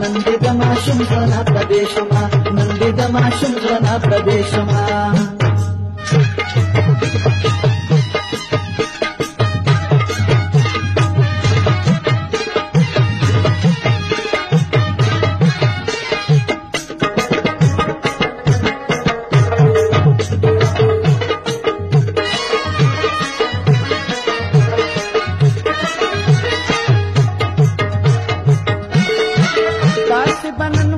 నందితమాశుంధ్వన ప్రదేశమా నందితమాశుంధ్వన ప్రదేశమా बनना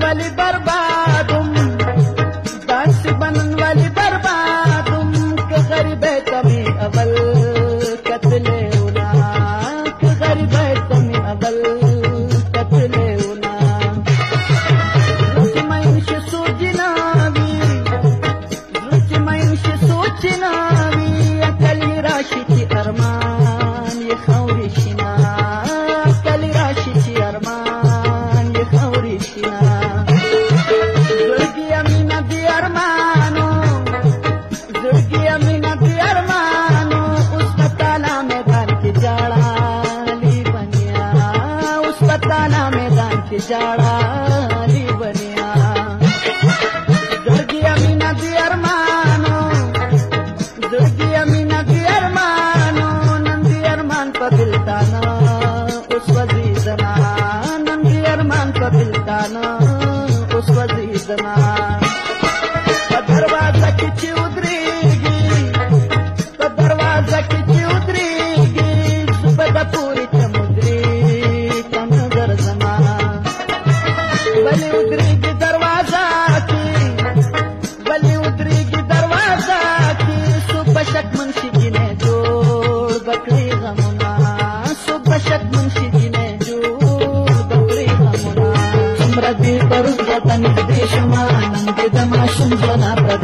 ಮಾತನ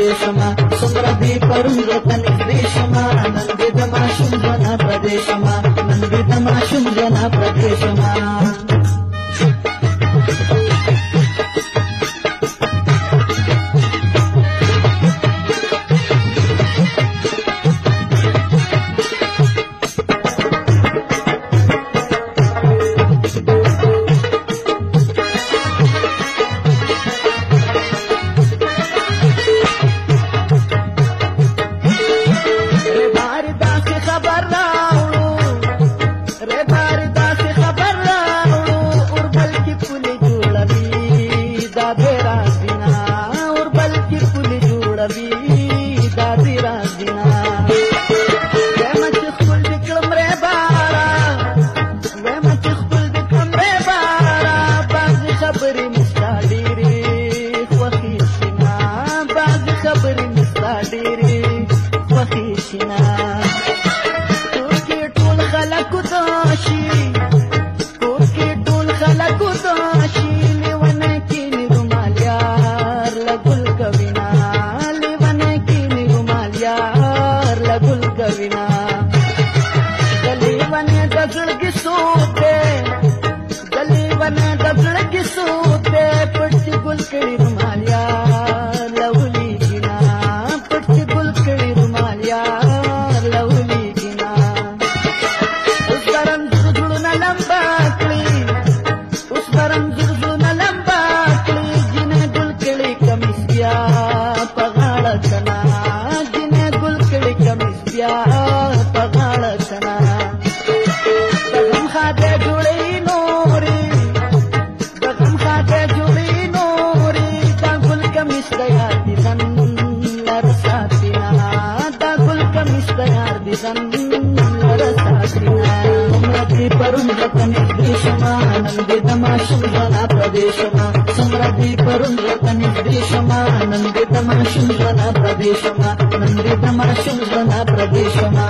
so what i Taraka నిర్దేశమానందితమా శుంభలా ప్రదేశమా Samriddhi పరుణ్యత నిర్దేశమా నందితమా శుంభలా ప్రదేశమా నందితమా శుంభలా ప్రదేశమా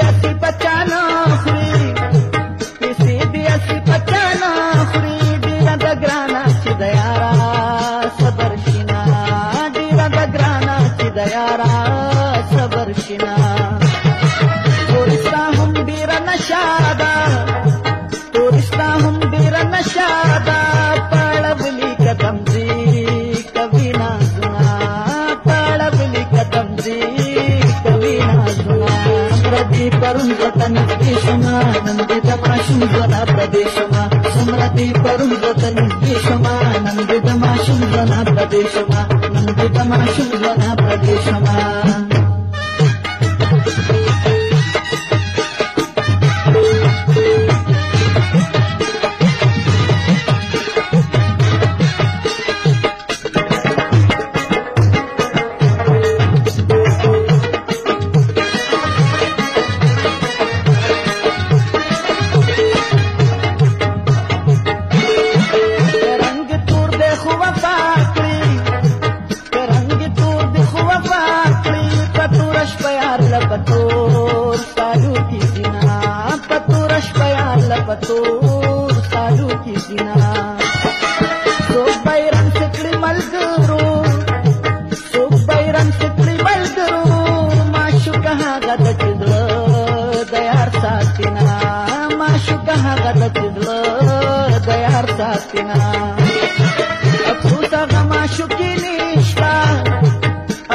a tu परुन् व्रतनिर्देशमा नन्दित माशुन्दना प्रदेशमा सम्रति परुन् व्रतनिर्देशमा नन्दित माशुन्दना प्रदेशमा नन्दित माशुन्दना प्रदेशमा हाँ अफसोस गम आशुकी निश्ता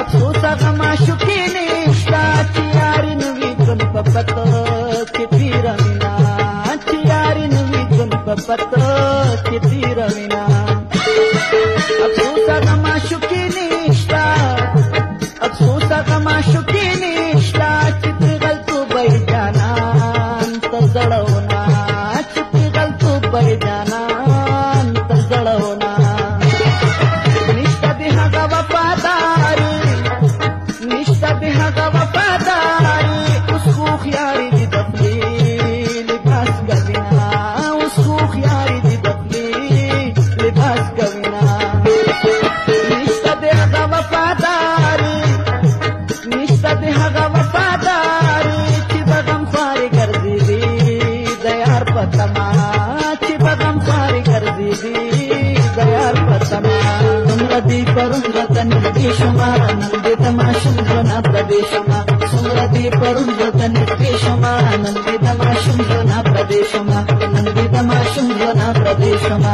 अफसोस गम आशुकी निश्ता चियारी नुवी गम पपत किपीरा मिना। ప్రవేశమ ఆనందితమాశంధ్వన ప్రవేశమ సుందరతి పరుంధ్వత నిర్దేశమ ఆనందితమాశంధ్వన ప్రవేశమ నందితమాశంధ్వన ప్రవేశమా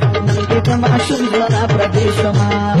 macho, viola pra descamar.